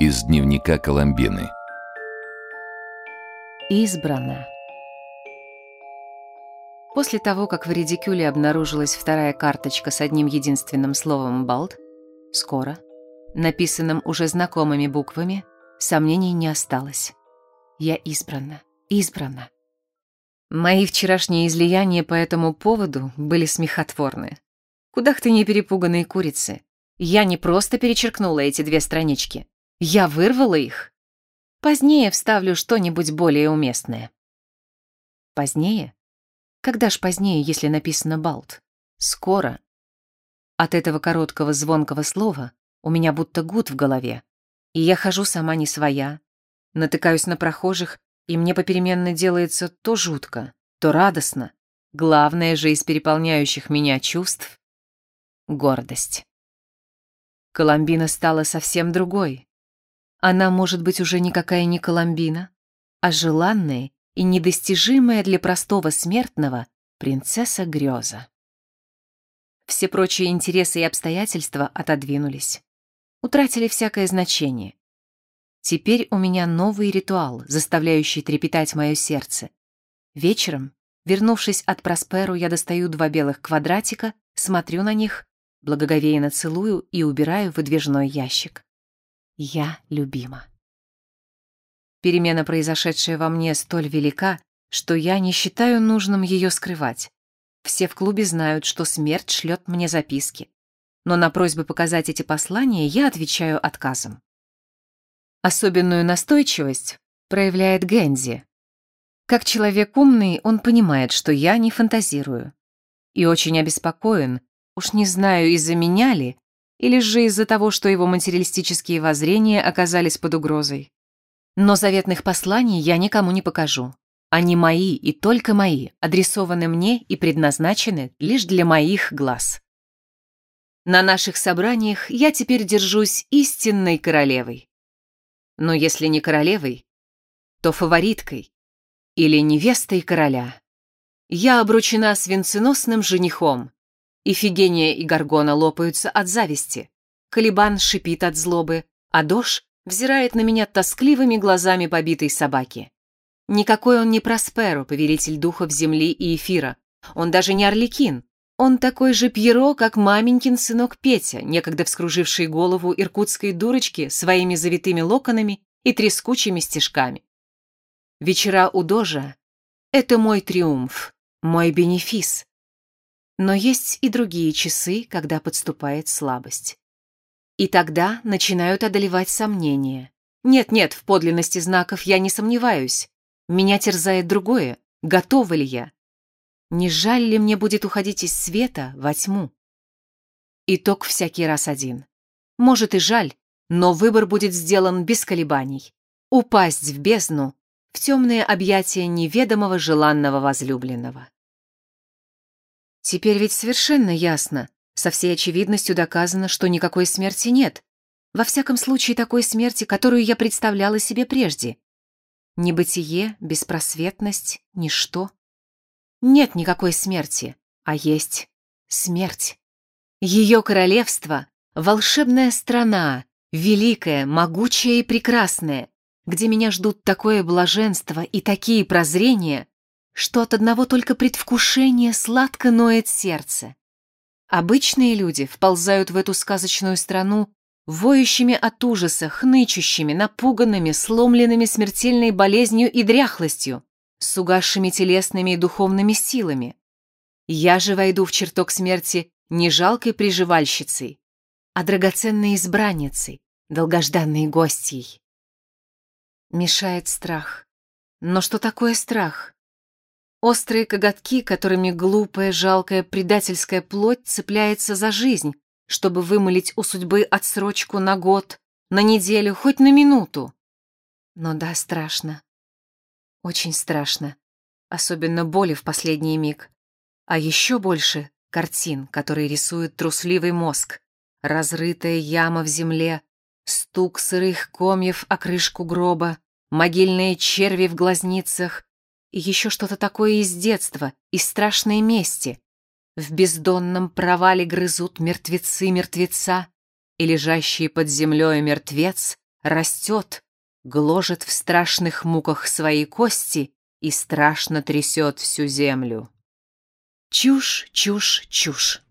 Из дневника Коломбины. Избрана. После того, как в редикюле обнаружилась вторая карточка с одним единственным словом «балт», скоро, написанным уже знакомыми буквами, сомнений не осталось. Я избрана, избрана. Мои вчерашние излияния по этому поводу были смехотворны. Куда ты не перепуганные курицы. Я не просто перечеркнула эти две странички. Я вырвала их. Позднее вставлю что-нибудь более уместное. Позднее? Когда ж позднее, если написано «балт»? Скоро. От этого короткого звонкого слова у меня будто гуд в голове, и я хожу сама не своя, натыкаюсь на прохожих, и мне попеременно делается то жутко, то радостно. Главное же из переполняющих меня чувств — гордость. Коломбина стала совсем другой. Она может быть уже никакая не Коломбина, а желанная и недостижимая для простого смертного принцесса Грёза. Все прочие интересы и обстоятельства отодвинулись, утратили всякое значение. Теперь у меня новый ритуал, заставляющий трепетать мое сердце. Вечером, вернувшись от Просперу, я достаю два белых квадратика, смотрю на них, благоговейно целую и убираю выдвижной ящик. Я любима. Перемена, произошедшая во мне, столь велика, что я не считаю нужным ее скрывать. Все в клубе знают, что смерть шлет мне записки. Но на просьбы показать эти послания я отвечаю отказом. Особенную настойчивость проявляет Гензи. Как человек умный, он понимает, что я не фантазирую. И очень обеспокоен, уж не знаю, из-за меня ли, или же из-за того, что его материалистические воззрения оказались под угрозой. Но заветных посланий я никому не покажу. Они мои и только мои, адресованы мне и предназначены лишь для моих глаз. На наших собраниях я теперь держусь истинной королевой. Но если не королевой, то фавориткой или невестой короля. Я обручена с венценосным женихом. Ифигения и Гаргона лопаются от зависти. Калибан шипит от злобы, а Дош взирает на меня тоскливыми глазами побитой собаки. Никакой он не Просперо, повелитель духов земли и эфира. Он даже не Орликин. Он такой же Пьеро, как маменькин сынок Петя, некогда вскруживший голову иркутской дурочки своими завитыми локонами и трескучими стежками. Вечера у Дожа — это мой триумф, мой бенефис. Но есть и другие часы, когда подступает слабость. И тогда начинают одолевать сомнения. Нет-нет, в подлинности знаков я не сомневаюсь. Меня терзает другое. Готова ли я? Не жаль ли мне будет уходить из света во тьму? Итог всякий раз один. Может и жаль, но выбор будет сделан без колебаний. Упасть в бездну, в темные объятия неведомого желанного возлюбленного. Теперь ведь совершенно ясно, со всей очевидностью доказано, что никакой смерти нет. Во всяком случае, такой смерти, которую я представляла себе прежде. Небытие, беспросветность, ничто. Нет никакой смерти, а есть смерть. Ее королевство — волшебная страна, великая, могучая и прекрасная, где меня ждут такое блаженство и такие прозрения, что от одного только предвкушения сладко ноет сердце. Обычные люди вползают в эту сказочную страну воющими от ужаса, хнычущими, напуганными, сломленными смертельной болезнью и дряхлостью, с угасшими телесными и духовными силами. Я же войду в чертог смерти не жалкой приживальщицей, а драгоценной избранницей, долгожданной гостьей. Мешает страх. Но что такое страх? Острые коготки, которыми глупая, жалкая, предательская плоть цепляется за жизнь, чтобы вымолить у судьбы отсрочку на год, на неделю, хоть на минуту. Но да, страшно. Очень страшно. Особенно боли в последний миг. А еще больше картин, которые рисует трусливый мозг. Разрытая яма в земле, стук сырых комьев о крышку гроба, могильные черви в глазницах, и еще что-то такое из детства, из страшной мести. В бездонном провале грызут мертвецы мертвеца, и лежащий под землей мертвец растет, гложет в страшных муках свои кости и страшно трясет всю землю. Чушь, чушь, чушь.